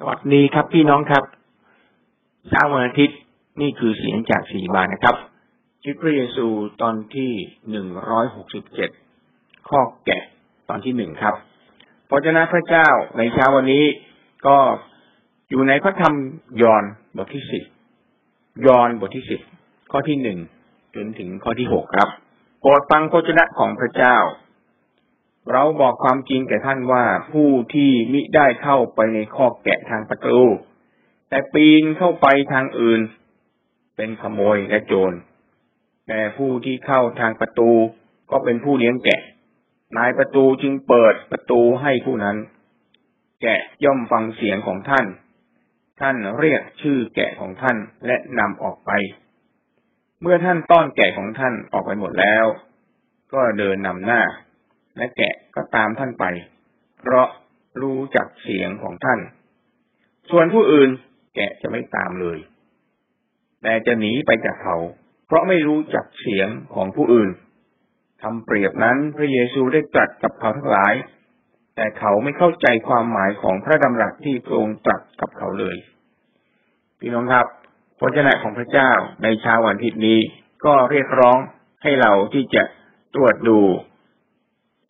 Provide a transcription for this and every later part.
สวัสดีครับพี่น้องครับเช้าวันอาทิตย์นี่คือเสียงจากสีบานนะครับชีวิตพระเยซูตอนที่หนึ่งร้อยหกสิบเจ็ดข้อแกะตอนที่หนึ่งครับพระเจ้าพระเจ้าในเช้าวันนี้ก็อยู่ในพระธรรมยอห์นบทที่สิบยอห์นบทที่สิบข้อที่หนึ่งจนถึงข้อที่หกครับโปรดฟังพระเจ้าของพระเจ้า เราบอกความจริงแก่ท่านว่าผู้ที่มิได้เข้าไปในคอกแกะทางประตู แต่ปีนเข้าไปทางอื่น เป็นขโมยและโจร แต่ผู้ที่เข้าทางประตูก็เป็นผู้เลี้ยงแกะ นายประตูจึงเปิดประตูให้ผู้นั้น แกะย่อมฟังเสียงของท่าน ท่านเรียกชื่อแกะของท่านและนำออกไป เมื่อท่านต้อนแกะของท่านออกไปหมดแล้ว ก็เดินนำหน้า และแกะก็ตามท่านไป เพราะรู้จักเสียงของท่าน ส่วนผู้อื่นแกะจะไม่ตามเลย แต่จะหนีไปจากเขา เพราะไม่รู้จักเสียงของผู้อื่นคำเปรียบนั้นพระเยซูได้ตรัสกับเขาทั้งหลาย แต่เขาไม่เข้าใจความหมายของพระดำรัสที่ทรงตรัสกับเขาเลย พี่น้องครับพระเจ้าของพระเจ้าในเช้าวันอาทิตย์นี้ก็เรียกร้องให้เราที่จะตรวจดู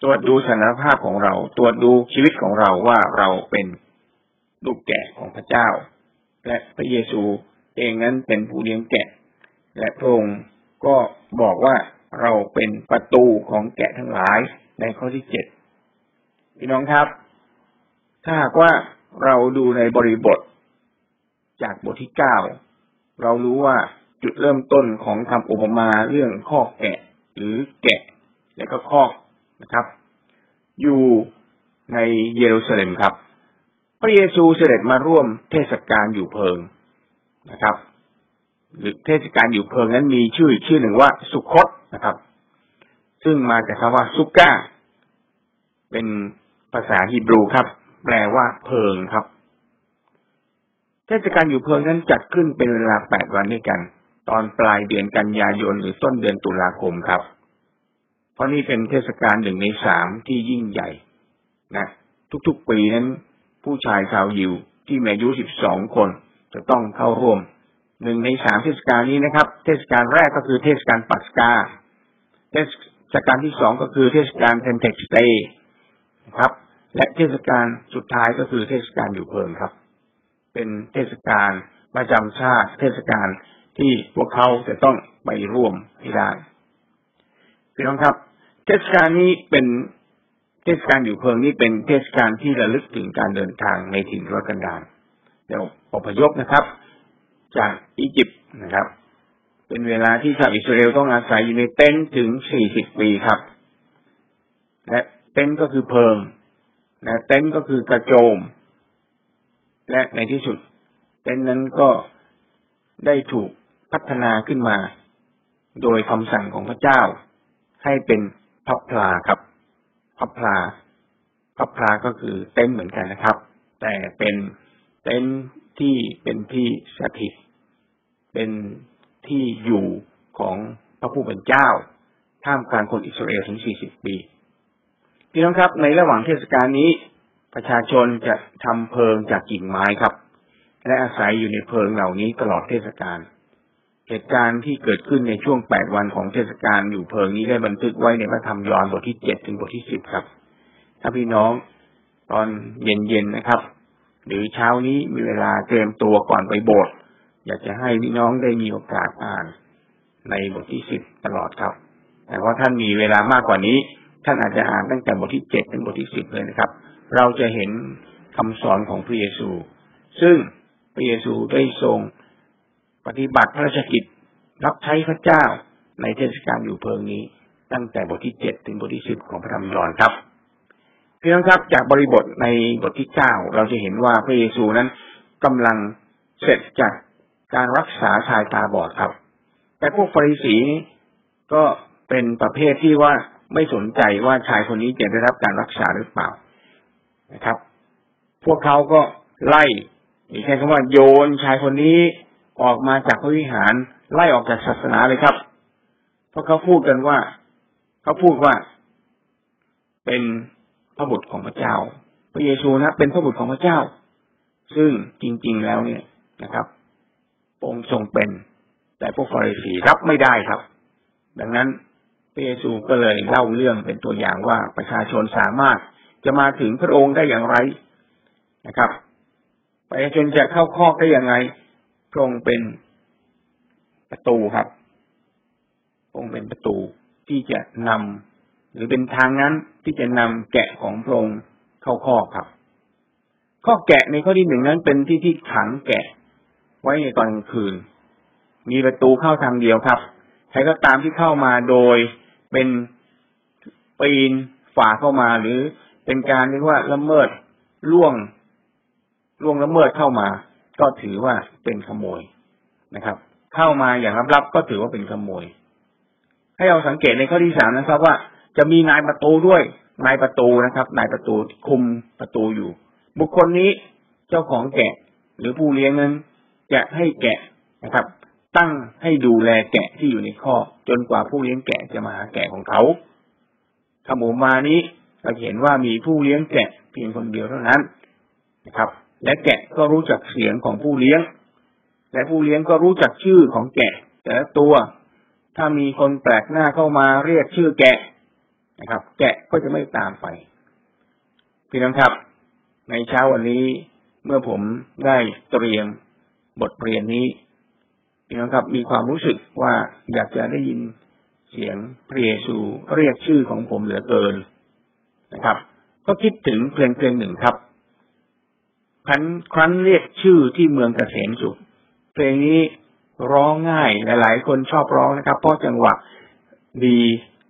ตรวจดูสถานภาพของเรา ตรวจดูชีวิตของเราว่าเราเป็นลูกแกะของพระเจ้า และพระเยซูเองนั้นเป็นผู้เลี้ยงแกะ และพระองค์ก็บอกว่าเราเป็นประตูของแกะทั้งหลายในข้อที่เจ็ดพี่น้องครับ ถ้าหากว่าเราดูในบริบท จากบทที่เก้าเรารู้ว่าจุดเริ่มต้นของคำอุปมาเรื่องข้อแกะ หรือแกะ และก็ข้อ นะครับ อยู่ในเยรูซาเล็มครับ พระเยซูเสด็จมาร่วมเทศกาลอยู่เพิงนะครับ หรือเทศกาลอยู่เพิงนั้นมีชื่อชื่อหนึ่งว่าสุคตนะครับ ซึ่งมาจากคำว่าซุก้า เป็นภาษาฮีบรูครับ แปลว่าเพิงครับ เทศกาลอยู่เพิงนั้นจัดขึ้นเป็นเวลาแปดวันด้วยกัน ตอนปลายเดือนกันยายนหรือต้นเดือนตุลาคมครับ เพราะนี่เป็นเทศกาลหนึ่งในสามที่ยิ่งใหญ่นะทุกๆปีนั้น ผู้ชายชาวยิวที่มีอายุสิบสองคน จะต้องเข้าร่วมหนึ่งในสามเทศกาลนี้นะครับ เทศกาลแรกก็คือเทศกาลปัสกา เทศกาลที่สองก็คือเทศกาลเพนเทคอสต์ครับ และเทศกาลสุดท้ายก็คือเทศกาลอยู่เพิงครับ เป็นเทศกาลประจำชาติ เทศกาลที่พวกเขาจะต้องไปร่วมให้ได้ พี่น้องครับ เทศกาลนี้เป็นเทศกาลอยู่เพิงนี้เป็นเทศกาลที่ระลึกถึงการเดินทางในถิ่นทุรกันดารเดี๋ยวอพยพนะครับ จากอียิปต์นะครับ เป็นเวลาที่ชาวอิสราเอลต้องอาศัยอยู่ในเต็นท์ถึงสี่สิบปีครับ และเต็นท์ก็คือเพิงนะเต็นท์ก็คือกระโจม และในที่สุด เต็นท์นั้นก็ได้ถูกพัฒนาขึ้นมา โดยคำสั่งของพระเจ้า ให้เป็นพับพลาครับพับพลาพับพลาก็คือเต็นท์เหมือนกันนะครับ แต่เป็นเต็นท์ที่เป็นที่สถิต เป็นที่อยู่ของพระผู้เป็นเจ้า ท่ามกลางคนอิสราเอลถึง 40 ปีพี่น้องครับ ในระหว่างเทศกาลนี้ ประชาชนจะทำเพิงจากกิ่งไม้ครับ และอาศัยอยู่ในเพิงเหล่านี้ตลอดเทศกาล เหตุการณ์ที่เกิดขึ้นในช่วงแปดวันของเทศกาลอยู่เพลิงนี้ได้บันทึกไว้ในพระธรรมยอห์นบทที่เจ็ดถึงบทที่สิบครับ ถ้าพี่น้องตอนเย็นๆนะครับ หรือเช้านี้มีเวลาเตรียมตัวก่อนไปโบสถ์อยากจะให้พี่น้องได้มีโอกาสอ่าน ในบทที่สิบตลอดครับ แต่ว่าท่านมีเวลามากกว่านี้ ท่านอาจจะอ่านตั้งแต่บทที่เจ็ดถึงบทที่สิบเลยนะครับ เราจะเห็นคำสอนของพระเยซู ซึ่งพระเยซูได้ทรง ปฏิบัติพระราชกิจรับใช้พระเจ้าในเทศกาลอยู่เพลิงนี้ ตั้งแต่บทที่เจ็ดถึงบทที่สิบของพระธรรมยอห์นครับพี่น้องครับจากบริบทในบทที่เก้าเราจะเห็นว่าพระเยซูนั้นกำลังเสร็จจากการรักษาชายตาบอดครับ แต่พวกฟาริสีก็เป็นประเภทที่ว่าไม่สนใจว่าชายคนนี้จะได้รับการรักษาหรือเปล่านะครับ พวกเขาก็ไล่มีแค่คำว่าโยนชายคนนี้ ออกมาจากพระวิหารไล่ออกจากศาสนาเลยครับ เพราะเขาพูดกันว่าเขาพูดว่า เป็นพระบุตรของพระเจ้า พระเยซูนะเป็นพระบุตรของพระเจ้า ซึ่งจริง ๆ แล้วเนี่ยนะครับองค์ทรงเป็น แต่พวกฟาริสีรับไม่ได้ครับ ดังนั้นพระเยซูก็เลยเล่าเรื่องเป็นตัวอย่างว่าประชาชนสามารถจะมาถึงพระองค์ได้อย่างไรนะครับ ประชาชนจะเข้าคอได้อย่างไร พระองค์เป็นประตูครับพระองค์เป็นประตูที่จะนำหรือเป็นทางนั้นที่จะนำแกะของพระองค์เข้าคอครับ ข้อแกะในข้อที่หนึ่งนั้นเป็นที่ที่ขังแกะ ไว้ในตอนกลางคืน มีประตูเข้าทางเดียวครับใครก็ตามที่เข้ามาโดยเป็นปีนฝ่าเข้ามาหรือเป็นการเรียกว่าละเมิดล่วงล่วงละเมิดเข้ามา ก็ถือว่าเป็นขโมยนะครับ เข้ามาอย่างลับๆก็ถือว่าเป็นขโมย ให้เราสังเกตในข้อที่สามนะครับ ว่าจะมีนายประตูด้วยนายประตูนะครับ นายประตูคุมประตูอยู่ บุคคลนี้เจ้าของแกะ หรือผู้เลี้ยงนั้นจะให้แกะนะครับ ตั้งให้ดูแลแกะที่อยู่ในข้อ จนกว่าผู้เลี้ยงแกะจะมาหาแกะของเขาคำอมานี้เราเห็นว่ามีผู้เลี้ยงแกะเพียงคนเดียวเท่านั้นนะครับ และแกะก็รู้จักเสียงของผู้เลี้ยง และผู้เลี้ยงก็รู้จักชื่อของแกะ แต่ละตัว ถ้ามีคนแปลกหน้าเข้ามาเรียกชื่อแกะนะครับ แกะก็จะไม่ตามไป พี่น้องครับ ในเช้าวันนี้เมื่อผมได้เตรียมบทเรียนนี้พี่น้องครับมีความรู้สึกว่าอยากจะได้ยินเสียงพระเยซูเรียกชื่อของผมเหลือเกินนะครับ ก็คิดถึงเพลงเพลงหนึ่งครับ ครั้นครั้นเรียกชื่อที่เมืองเกษมสุข เพลงนี้ร้องง่ายหลายๆ คนชอบร้องนะครับ เพราะจังหวะดี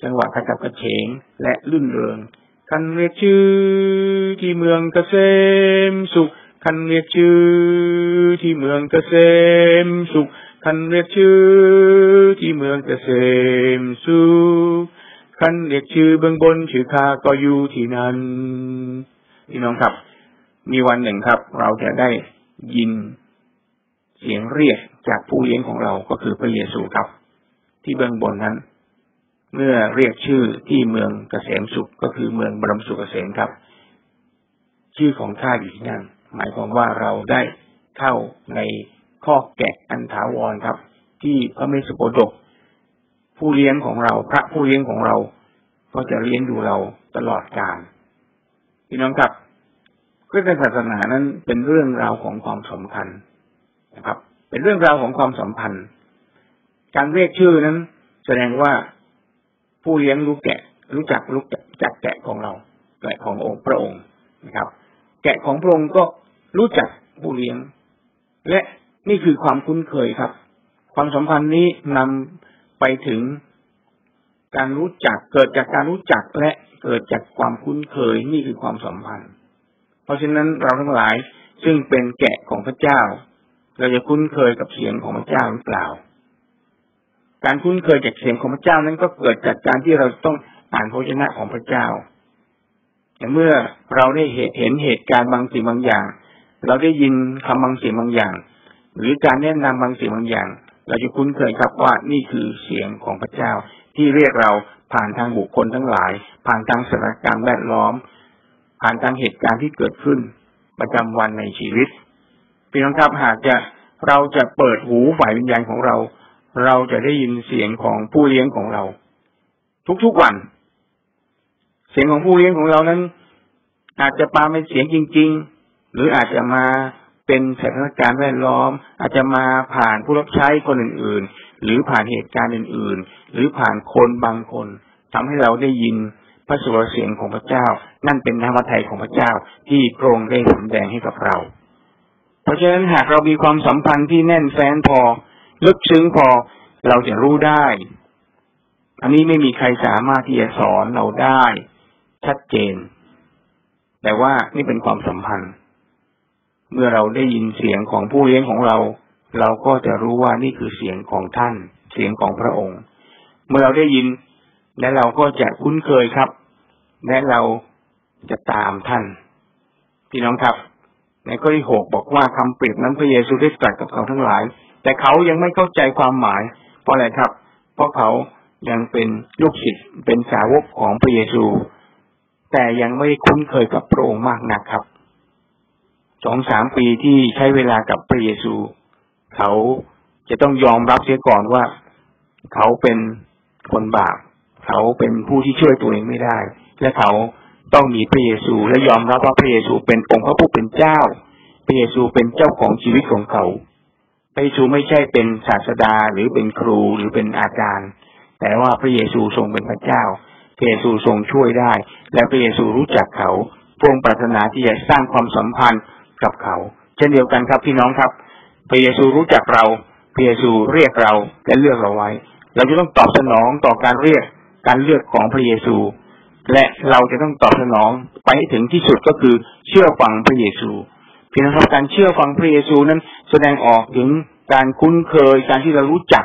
จังหวะกระจับกระเฉงและลื่นเริงคันเรียกชื่อที่เมืองเกษมสุขคันเรียกชื่อที่เมืองเกษมสุขคันเรียกชื่อที่เมืองเกษมสุขคันเรียกชื่อเบื้องบนชื่อข้าก็อยู่ที่นั้นพี่น้องครับ มีวันหนึ่งครับ เราจะได้ยินเสียงเรียกจากผู้เลี้ยงของเราก็คือพระเยซูครับ ที่เบื้องบนนั้น เมื่อเรียกชื่อที่เมืองเกษมสุขก็คือเมืองบรมสุขเกษมครับ ชื่อของข้าอยู่ที่นั่นหมายความว่าเราได้เข้าในข้อแกะอันถาวรครับ ที่พระเมสสโปดก ผู้เลี้ยงของเรา พระผู้เลี้ยงของเรา ก็จะเลี้ยงดูเราตลอดกาลพี่น้องครับ คริสตศาสนานั้นเป็นเรื่องราวของความสำคัญนะครับ เป็นเรื่องราวของความสัมพันธ์ การเรียกชื่อนั้น แสดงว่าผู้เลี้ยงรู้แกะ รู้จักรู้จักแกะของเราแกะขององค์พระองค์นะครับ แกะของพระองค์ก็รู้จักผู้เลี้ยง และนี่คือความคุ้นเคยครับ ความสัมพันธ์นี้นำไปถึงการรู้จักเกิดจากการรู้จักและเกิดจากความคุ้นเคยนี่คือความสัมพันธ์ เพราะฉะนั้นเราทั้งหลายซึ่งเป็นแกะของพระเจ้า เราจะคุ้นเคยกับเสียงของพระเจ้าหรือเปล่า การคุ้นเคยจากเสียงของพระเจ้านั้นก็เกิดจากการที่เราต้องอ่านพระชนะของพระเจ้าแต่เมื่อเราได้เห็นเหตุการณ์บางสิ่งบางอย่าง เราได้ยินคำบางสิ่งบางอย่าง หรือการแนะนำบางสิ่งบางอย่าง เราจะคุ้นเคยครับว่านี่คือเสียงของพระเจ้าที่เรียกเราผ่านทางบุคคลทั้งหลาย ผ่านทางสถานการณ์แวดล้อม ผ่านทางเหตุการณ์ที่เกิดขึ้น ประจำวันในชีวิตพี่น้องครับหากจะเราจะเปิดหูฝ่ายวิญญาณของเรา เราจะได้ยินเสียงของผู้เลี้ยงของเรา ทุกๆวัน เสียงของผู้เลี้ยงของเรานั้น อาจจะปาเป็นเสียงจริง ๆ หรืออาจจะมาเป็นสถานการณ์แวดล้อม อาจจะมาผ่านผู้รับใช้คนอื่น ๆ หรือผ่านเหตุการณ์อื่น ๆ หรือผ่านคนบางคนทำให้เราได้ยิน พระสุรเสียงของพระเจ้า นั่นเป็นธรรมทัยของพระเจ้าที่พระองค์ได้สำแดงให้กับเรา เพราะฉะนั้นหากเรามีความสัมพันธ์ที่แน่นแฟ้นพอ ลึกซึ้งพอเราจะรู้ได้ อันนี้ไม่มีใครสามารถที่จะสอนเราได้ ชัดเจน แต่ว่านี่เป็นความสัมพันธ์ เมื่อเราได้ยินเสียงของผู้เลี้ยงของเรา เราก็จะรู้ว่านี่คือเสียงของท่าน เสียงของพระองค์ เมื่อเราได้ยิน และเราก็จะคุ้นเคยครับ และเราจะตามท่าน พี่น้องครับ ในข้อที่หกบอกว่าคำเปรียบนั้นพระเยซูได้ตรัสกับเขาทั้งหลาย แต่เขายังไม่เข้าใจความหมาย เพราะอะไรครับ เพราะเขายังเป็นลูกศิษย์เป็นสาวกของพระเยซู แต่ยังไม่คุ้นเคยกับพระองค์มากนักครับสองสามปีที่ใช้เวลากับพระเยซู เขาจะต้องยอมรับเสียก่อนว่า เขาเป็นคนบาป เขาเป็นผู้ที่ช่วยตัวเองไม่ได้ และเขาต้องมีพระเยซูและยอมรับว่าพระเยซูเป็นองค์พระผู้เป็นเจ้า พระเยซูเป็นเจ้าของชีวิตของเขา พระเยซูไม่ใช่เป็นศาสดาหรือเป็นครูหรือเป็นอาจารย์ แต่ว่าพระเยซูทรงเป็นพระเจ้า พระเยซูทรงช่วยได้ และพระเยซูรู้จักเขาพระองค์ปรารถนาที่จะสร้างความสัมพันธ์กับเขา เช่นเดียวกันครับพี่น้องครับ พระเยซูรู้จักเรา พระเยซูเรียกเราและเลือกเราไว้ เราจะต้องตอบสนองต่อการเรียก การเลือกของพระเยซู และเราจะต้องตอบสนองไปถึงที่สุดก็คือเชื่อฟังพระเยซูพี่น้องครับการเชื่อฟังพระเยซูนั้น แสดงออกถึงการคุ้นเคยการที่เรารู้จัก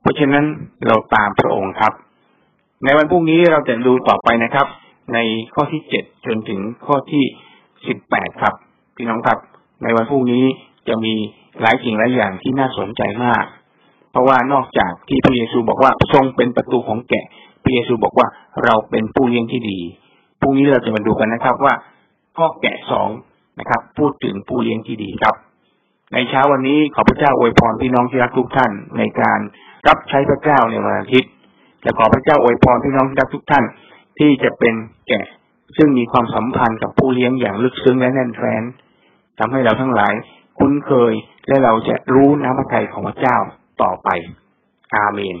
เพราะฉะนั้นเราตามพระองค์ครับ ในวันพรุ่งนี้เราจะดูต่อไปนะครับ ในข้อที่เจ็ดจนถึงข้อที่สิบแปดครับ พี่น้องครับ ในวันพรุ่งนี้จะมีหลายสิ่งหลายอย่างที่น่าสนใจมาก เพราะว่านอกจากที่พระเยซูบอกว่าทรงเป็นประตูของแกะ พระเยซูบอกว่าเราเป็นผู้เลี้ยงที่ดีพรุ่งนี้เราจะมาดูกันนะครับว่าข้อแกะสองนะครับ พูดถึงผู้เลี้ยงที่ดีครับ ในเช้าวันนี้ขอพระเจ้าอวยพรพี่น้องที่รักทุกท่านในการรับใช้พระเจ้าในวันอาทิตย์และขอพระเจ้าอวยพรพี่น้องที่รักทุกท่าน ที่จะเป็นแกะ ซึ่งมีความสัมพันธ์กับผู้เลี้ยงอย่างลึกซึ้งและแน่นแฟ้นทำให้เราทั้งหลายคุ้นเคยและเราจะรู้น้ำพระทัยของพระเจ้าต่อไป อาเมน